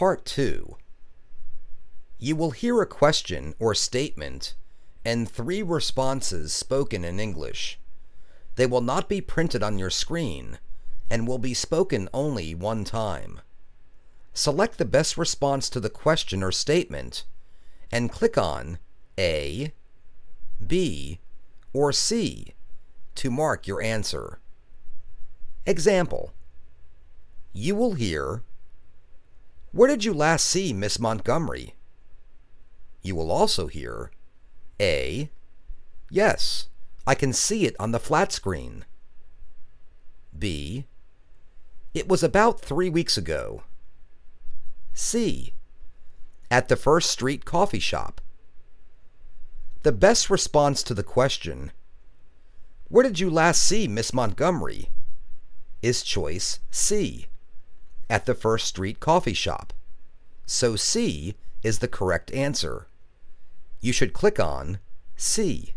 Part 2. You will hear a question or statement and three responses spoken in English. They will not be printed on your screen and will be spoken only one time. Select the best response to the question or statement and click on A, B, or C to mark your answer. Example You will hear Where did you last see Miss Montgomery? You will also hear A. Yes, I can see it on the flat screen. B. It was about three weeks ago. C. At the First Street Coffee Shop. The best response to the question, Where did you last see Miss Montgomery? is choice C. At the First Street Coffee Shop. So C is the correct answer. You should click on C.